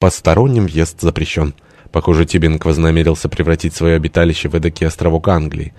Посторонним въезд запрещен. Похоже, Тибинг вознамерился превратить свое обиталище в эдакий островок Англии.